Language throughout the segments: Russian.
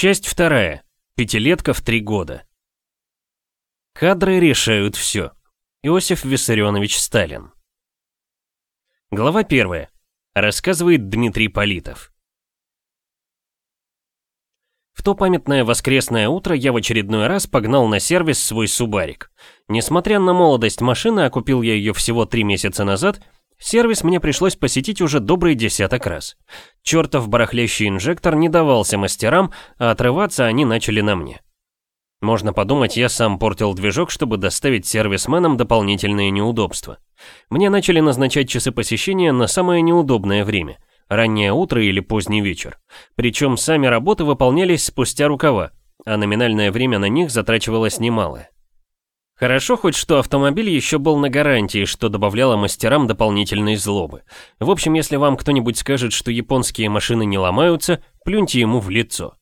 Часть вторая. Пятилетка в три года. Кадры решают все. Иосиф Виссарионович Сталин. Глава первая. Рассказывает Дмитрий Политов. В то памятное воскресное утро я в очередной раз погнал на сервис свой Субарик. Несмотря на молодость машины, а купил я ее всего три месяца назад, сервис мне пришлось посетить уже добрый десяток раз. Чертов барахлящий инжектор не давался мастерам, а отрываться они начали на мне. Можно подумать, я сам портил движок, чтобы доставить сервисменам дополнительные неудобства. Мне начали назначать часы посещения на самое неудобное время – раннее утро или поздний вечер. Причем сами работы выполнялись спустя рукава, а номинальное время на них затрачивалось немалое. Хорошо хоть, что автомобиль еще был на гарантии, что добавляло мастерам дополнительной злобы. В общем, если вам кто-нибудь скажет, что японские машины не ломаются, плюньте ему в лицо.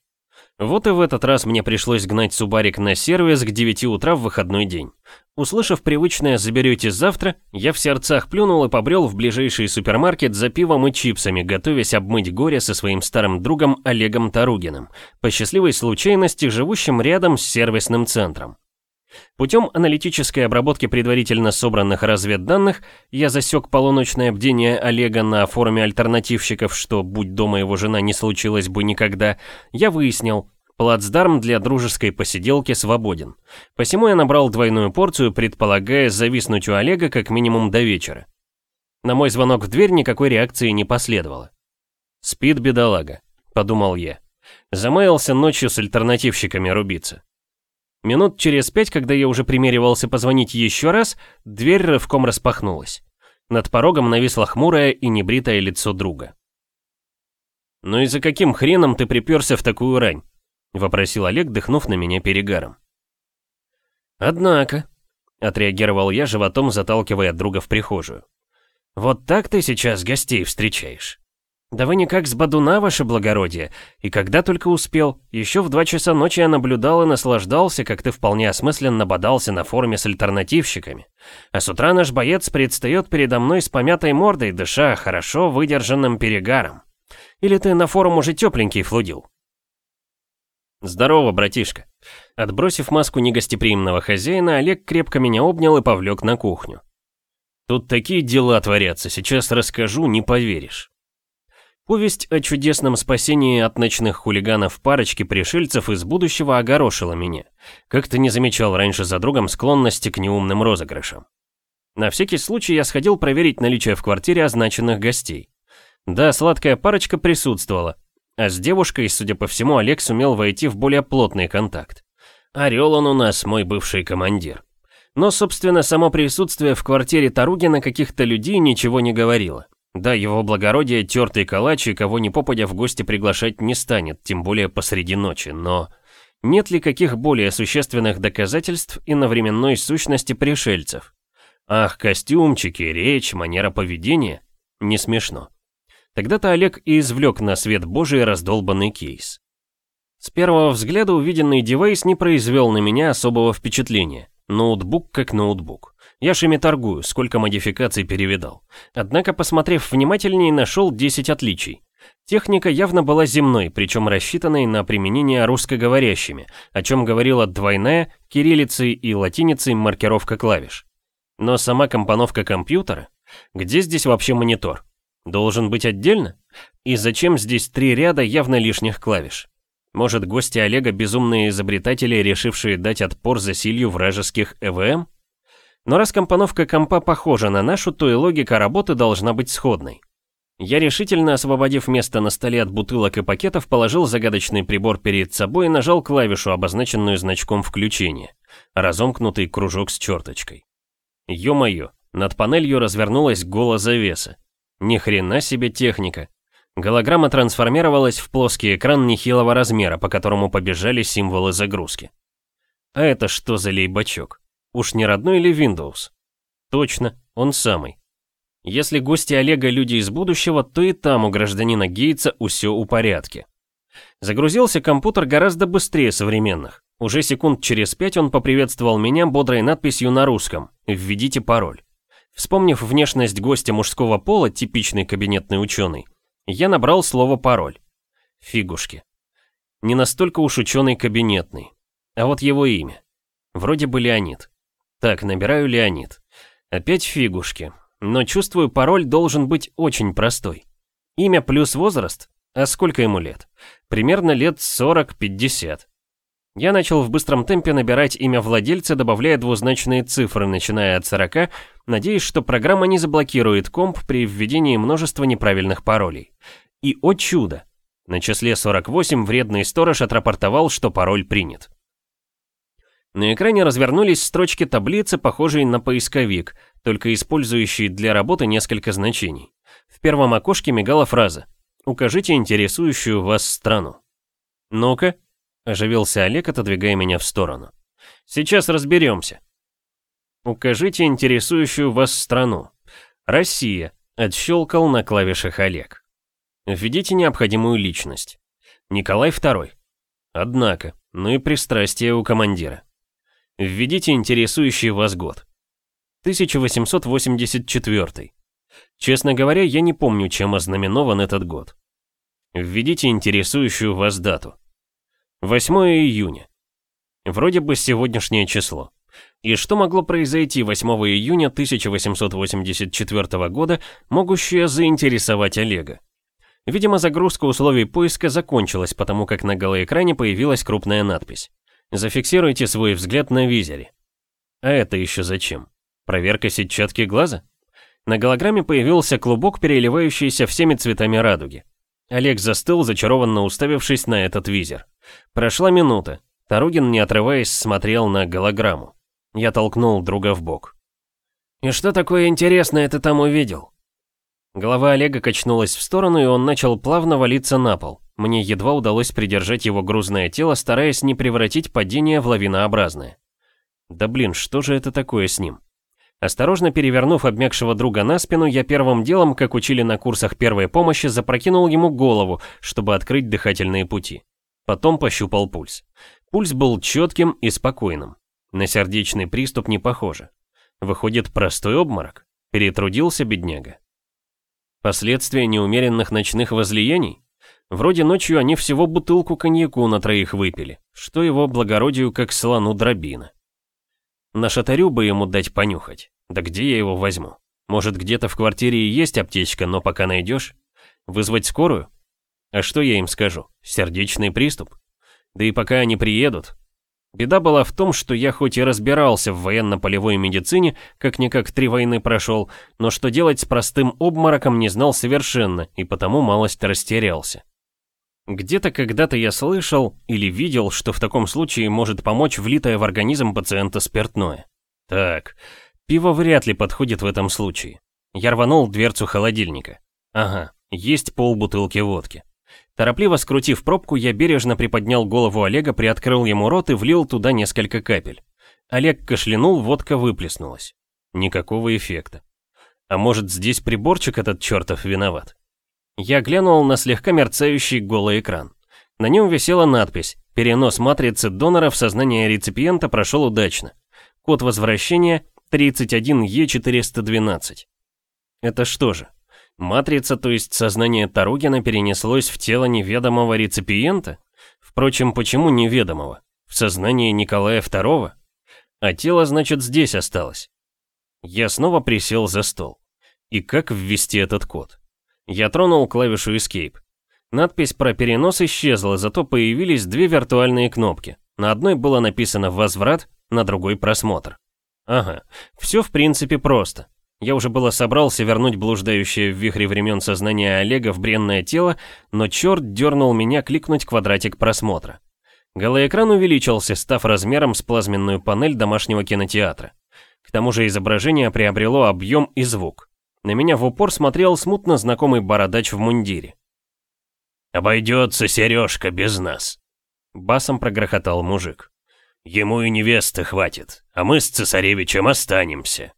Вот и в этот раз мне пришлось гнать Субарик на сервис к 9 утра в выходной день. Услышав привычное «заберете завтра», я в сердцах плюнул и побрел в ближайший супермаркет за пивом и чипсами, готовясь обмыть горе со своим старым другом Олегом Таругиным, по счастливой случайности живущим рядом с сервисным центром. Путем аналитической обработки предварительно собранных разведданных я засек полуночное бдение Олега на форуме альтернативщиков, что, будь дома его жена, не случилось бы никогда, я выяснил, плацдарм для дружеской посиделки свободен. Посему я набрал двойную порцию, предполагая зависнуть у Олега как минимум до вечера. На мой звонок в дверь никакой реакции не последовало. «Спит бедолага», — подумал я. Замаялся ночью с альтернативщиками рубиться. Минут через пять, когда я уже примеривался позвонить еще раз, дверь рывком распахнулась. Над порогом нависло хмурое и небритое лицо друга. «Ну и за каким хреном ты приперся в такую рань?» — вопросил Олег, дыхнув на меня перегаром. «Однако», — отреагировал я, животом заталкивая друга в прихожую. «Вот так ты сейчас гостей встречаешь?» «Да вы никак с Бадуна, ваше благородие. И когда только успел. Еще в два часа ночи я наблюдал и наслаждался, как ты вполне осмысленно бодался на форуме с альтернативщиками. А с утра наш боец предстает передо мной с помятой мордой, дыша хорошо выдержанным перегаром. Или ты на форум уже тепленький флудил?» «Здорово, братишка». Отбросив маску негостеприимного хозяина, Олег крепко меня обнял и повлек на кухню. «Тут такие дела творятся, сейчас расскажу, не поверишь». Повесть о чудесном спасении от ночных хулиганов парочки пришельцев из будущего огорошила меня. Как-то не замечал раньше за другом склонности к неумным розыгрышам. На всякий случай я сходил проверить наличие в квартире означенных гостей. Да, сладкая парочка присутствовала, а с девушкой, судя по всему, Олег сумел войти в более плотный контакт. Орел он у нас, мой бывший командир. Но, собственно, само присутствие в квартире Таругина каких-то людей ничего не говорило. Да, его благородие тертый калач и кого ни попадя в гости приглашать не станет, тем более посреди ночи, но... Нет ли каких более существенных доказательств иновременной сущности пришельцев? Ах, костюмчики, речь, манера поведения? Не смешно. Тогда-то Олег и извлек на свет божий раздолбанный кейс. С первого взгляда увиденный девайс не произвел на меня особого впечатления. Ноутбук как ноутбук. Я ж ими торгую, сколько модификаций перевидал. Однако, посмотрев внимательнее, нашел 10 отличий. Техника явно была земной, причем рассчитанной на применение русскоговорящими, о чем говорила двойная, кириллицей и латиницей маркировка клавиш. Но сама компоновка компьютера? Где здесь вообще монитор? Должен быть отдельно? И зачем здесь три ряда явно лишних клавиш? Может, гости Олега безумные изобретатели, решившие дать отпор засилью вражеских ЭВМ? Но раз компоновка компа похожа на нашу, то и логика работы должна быть сходной. Я решительно, освободив место на столе от бутылок и пакетов, положил загадочный прибор перед собой и нажал клавишу, обозначенную значком включения. Разомкнутый кружок с черточкой. Ё-моё, над панелью развернулась голозавеса. Ни хрена себе техника. Голограмма трансформировалась в плоский экран нехилого размера, по которому побежали символы загрузки. А это что за лейбачок? Уж не родной ли Windows? Точно, он самый. Если гости Олега люди из будущего, то и там у гражданина Гейтса усё у порядке. Загрузился компьютер гораздо быстрее современных. Уже секунд через пять он поприветствовал меня бодрой надписью на русском «Введите пароль». Вспомнив внешность гостя мужского пола, типичный кабинетный ученый, я набрал слово «пароль». Фигушки. Не настолько уж ученый кабинетный. А вот его имя. Вроде бы Леонид. Так, набираю Леонид. Опять фигушки. Но чувствую, пароль должен быть очень простой. Имя плюс возраст? А сколько ему лет? Примерно лет 40-50. Я начал в быстром темпе набирать имя владельца, добавляя двузначные цифры, начиная от 40, надеясь, что программа не заблокирует комп при введении множества неправильных паролей. И, о чудо, на числе 48 вредный сторож отрапортовал, что пароль принят. На экране развернулись строчки таблицы, похожие на поисковик, только использующие для работы несколько значений. В первом окошке мигала фраза «Укажите интересующую вас страну». «Ну-ка», Оживился Олег, отодвигая меня в сторону. Сейчас разберемся. Укажите интересующую вас страну. Россия. Отщелкал на клавишах Олег. Введите необходимую личность. Николай II. Однако, ну и пристрастие у командира. Введите интересующий вас год. 1884. Честно говоря, я не помню, чем ознаменован этот год. Введите интересующую вас дату. 8 июня. Вроде бы сегодняшнее число. И что могло произойти 8 июня 1884 года, могущее заинтересовать Олега? Видимо, загрузка условий поиска закончилась, потому как на голоэкране появилась крупная надпись. Зафиксируйте свой взгляд на визоре. А это еще зачем? Проверка сетчатки глаза? На голограмме появился клубок, переливающийся всеми цветами радуги. Олег застыл, зачарованно уставившись на этот визор. Прошла минута. Таругин, не отрываясь, смотрел на голограмму. Я толкнул друга в бок. «И что такое интересное ты там увидел?» Голова Олега качнулась в сторону, и он начал плавно валиться на пол. Мне едва удалось придержать его грузное тело, стараясь не превратить падение в лавинообразное. Да блин, что же это такое с ним? Осторожно перевернув обмякшего друга на спину, я первым делом, как учили на курсах первой помощи, запрокинул ему голову, чтобы открыть дыхательные пути. Потом пощупал пульс. Пульс был четким и спокойным. На сердечный приступ не похоже. Выходит, простой обморок. Перетрудился бедняга. Последствия неумеренных ночных возлияний? Вроде ночью они всего бутылку коньяку на троих выпили, что его благородию как слону дробина. На шатарю бы ему дать понюхать. Да где я его возьму? Может, где-то в квартире и есть аптечка, но пока найдешь? Вызвать скорую? А что я им скажу? Сердечный приступ? Да и пока они приедут. Беда была в том, что я хоть и разбирался в военно-полевой медицине, как-никак три войны прошел, но что делать с простым обмороком не знал совершенно, и потому малость растерялся. Где-то когда-то я слышал или видел, что в таком случае может помочь влитое в организм пациента спиртное. Так, пиво вряд ли подходит в этом случае. Я рванул дверцу холодильника. Ага, есть полбутылки водки. Торопливо скрутив пробку, я бережно приподнял голову Олега, приоткрыл ему рот и влил туда несколько капель. Олег кашлянул, водка выплеснулась. Никакого эффекта. А может, здесь приборчик этот чертов виноват? Я глянул на слегка мерцающий голый экран. На нем висела надпись «Перенос матрицы донора в сознание реципиента прошел удачно. Код возвращения 31Е412». Это что же? Матрица, то есть сознание Таругина, перенеслось в тело неведомого реципиента? Впрочем, почему неведомого? В сознание Николая II? А тело, значит, здесь осталось. Я снова присел за стол. И как ввести этот код? Я тронул клавишу Escape. Надпись про перенос исчезла, зато появились две виртуальные кнопки. На одной было написано «Возврат», на другой «Просмотр». Ага, все в принципе просто. Я уже было собрался вернуть блуждающее в вихре времен сознание Олега в бренное тело, но черт дернул меня кликнуть квадратик просмотра. Голоэкран увеличился, став размером с плазменную панель домашнего кинотеатра. К тому же изображение приобрело объем и звук. На меня в упор смотрел смутно знакомый бородач в мундире. «Обойдется Сережка без нас», — басом прогрохотал мужик. «Ему и невесты хватит, а мы с цесаревичем останемся».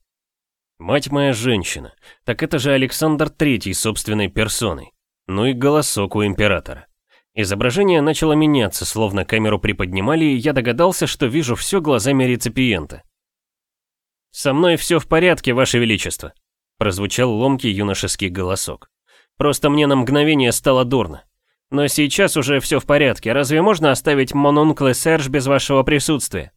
Мать моя женщина, так это же Александр Третий собственной персоной. Ну и голосок у императора. Изображение начало меняться, словно камеру приподнимали, и я догадался, что вижу все глазами реципиента. «Со мной все в порядке, Ваше Величество», прозвучал ломкий юношеский голосок. «Просто мне на мгновение стало дурно. Но сейчас уже все в порядке. Разве можно оставить Монункле Серж без вашего присутствия?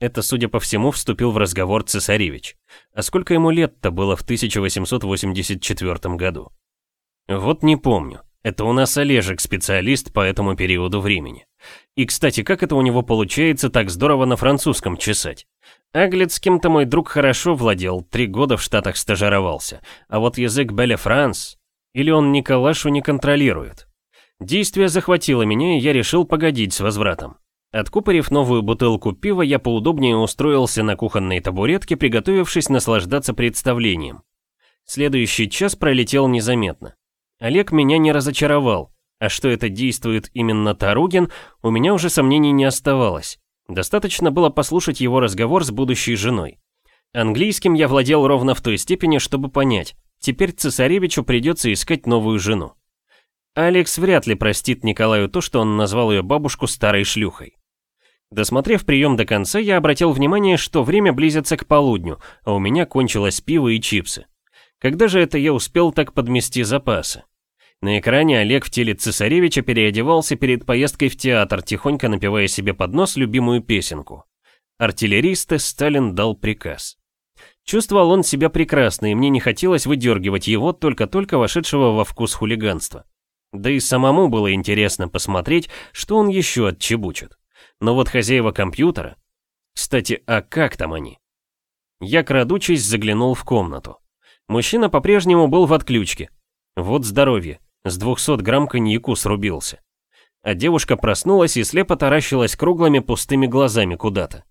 Это, судя по всему, вступил в разговор цесаревич. А сколько ему лет-то было в 1884 году? Вот не помню. Это у нас Олежек специалист по этому периоду времени. И, кстати, как это у него получается так здорово на французском чесать? Кем-то мой друг хорошо владел, три года в Штатах стажировался. А вот язык Беле Франс... Или он Николашу не контролирует? Действие захватило меня, и я решил погодить с возвратом. Откупорив новую бутылку пива, я поудобнее устроился на кухонной табуретке, приготовившись наслаждаться представлением. Следующий час пролетел незаметно. Олег меня не разочаровал, а что это действует именно Таругин, у меня уже сомнений не оставалось. Достаточно было послушать его разговор с будущей женой. Английским я владел ровно в той степени, чтобы понять, теперь цесаревичу придется искать новую жену. Алекс вряд ли простит Николаю то, что он назвал ее бабушку старой шлюхой. Досмотрев прием до конца, я обратил внимание, что время близится к полудню, а у меня кончилось пиво и чипсы. Когда же это я успел так подмести запасы? На экране Олег в теле цесаревича переодевался перед поездкой в театр, тихонько напевая себе под нос любимую песенку. Артиллеристы Сталин дал приказ. Чувствовал он себя прекрасно, и мне не хотелось выдергивать его, только-только вошедшего во вкус хулиганства. Да и самому было интересно посмотреть, что он еще отчебучит. Но вот хозяева компьютера... Кстати, а как там они? Я, крадучись, заглянул в комнату. Мужчина по-прежнему был в отключке. Вот здоровье, с 200 грамм коньяку срубился. А девушка проснулась и слепо таращилась круглыми пустыми глазами куда-то.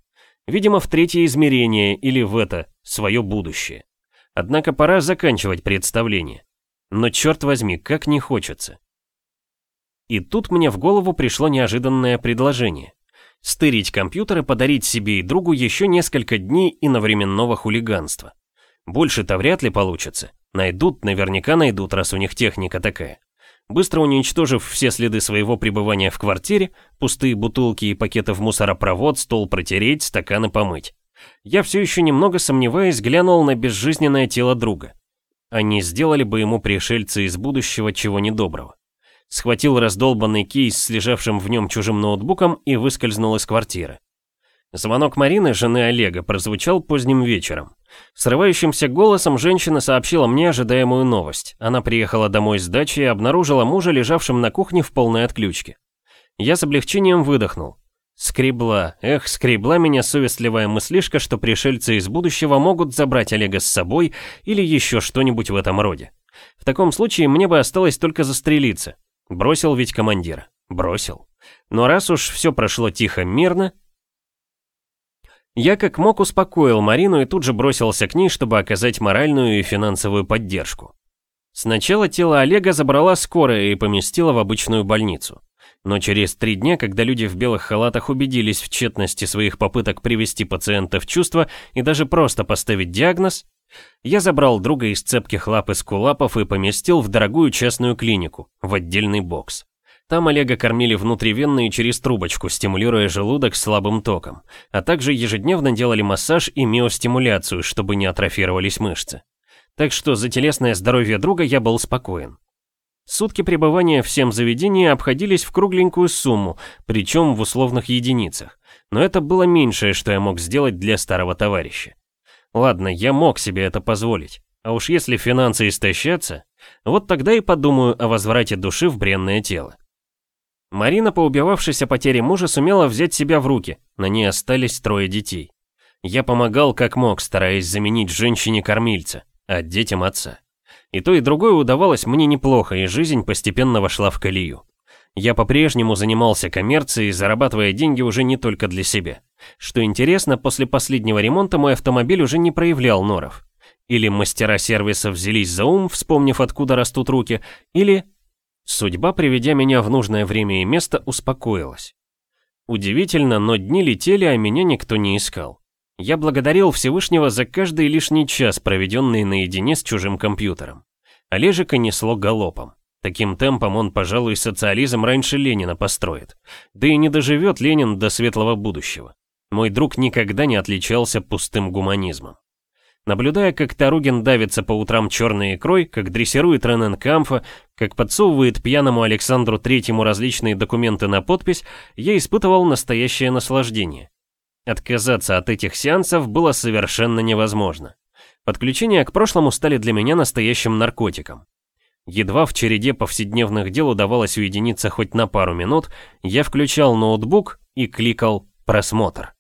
Видимо, в третье измерение или в это, свое будущее. Однако пора заканчивать представление. Но черт возьми, как не хочется. И тут мне в голову пришло неожиданное предложение. Стырить компьютер и подарить себе и другу еще несколько дней иновременного хулиганства. Больше-то вряд ли получится. Найдут, наверняка найдут, раз у них техника такая. Быстро уничтожив все следы своего пребывания в квартире, пустые бутылки и пакеты в мусоропровод, стол протереть, стаканы помыть. Я все еще немного сомневаясь, глянул на безжизненное тело друга. Они сделали бы ему пришельцы из будущего чего недоброго схватил раздолбанный кейс с лежавшим в нем чужим ноутбуком и выскользнул из квартиры. Звонок Марины, жены Олега, прозвучал поздним вечером. Срывающимся голосом женщина сообщила мне ожидаемую новость. Она приехала домой с дачи и обнаружила мужа, лежавшим на кухне в полной отключке. Я с облегчением выдохнул. Скребла, эх, скребла меня совестливая мыслишка, что пришельцы из будущего могут забрать Олега с собой или еще что-нибудь в этом роде. В таком случае мне бы осталось только застрелиться. Бросил ведь командира. Бросил. Но раз уж все прошло тихо, мирно... Я как мог успокоил Марину и тут же бросился к ней, чтобы оказать моральную и финансовую поддержку. Сначала тело Олега забрала скорая и поместила в обычную больницу. Но через три дня, когда люди в белых халатах убедились в тщетности своих попыток привести пациента в чувство и даже просто поставить диагноз, я забрал друга из цепких лап из кулапов и поместил в дорогую частную клинику, в отдельный бокс. Там Олега кормили внутривенно и через трубочку, стимулируя желудок слабым током, а также ежедневно делали массаж и миостимуляцию, чтобы не атрофировались мышцы. Так что за телесное здоровье друга я был спокоен. Сутки пребывания в всем заведении обходились в кругленькую сумму, причем в условных единицах. Но это было меньшее, что я мог сделать для старого товарища. Ладно, я мог себе это позволить. А уж если финансы истощатся, вот тогда и подумаю о возврате души в бренное тело. Марина, поубивавшись о потере мужа, сумела взять себя в руки, на ней остались трое детей. Я помогал как мог, стараясь заменить женщине-кормильца, а детям отца. И то, и другое удавалось мне неплохо, и жизнь постепенно вошла в колею. Я по-прежнему занимался коммерцией, зарабатывая деньги уже не только для себя. Что интересно, после последнего ремонта мой автомобиль уже не проявлял норов. Или мастера сервиса взялись за ум, вспомнив, откуда растут руки, или... Судьба, приведя меня в нужное время и место, успокоилась. Удивительно, но дни летели, а меня никто не искал. Я благодарил Всевышнего за каждый лишний час, проведенный наедине с чужим компьютером. Олежика несло галопом. Таким темпом он, пожалуй, социализм раньше Ленина построит. Да и не доживет Ленин до светлого будущего. Мой друг никогда не отличался пустым гуманизмом. Наблюдая, как Таругин давится по утрам черной икрой, как дрессирует Рененкамфа, как подсовывает пьяному Александру Третьему различные документы на подпись, я испытывал настоящее наслаждение. Отказаться от этих сеансов было совершенно невозможно. Подключения к прошлому стали для меня настоящим наркотиком. Едва в череде повседневных дел удавалось уединиться хоть на пару минут, я включал ноутбук и кликал «Просмотр».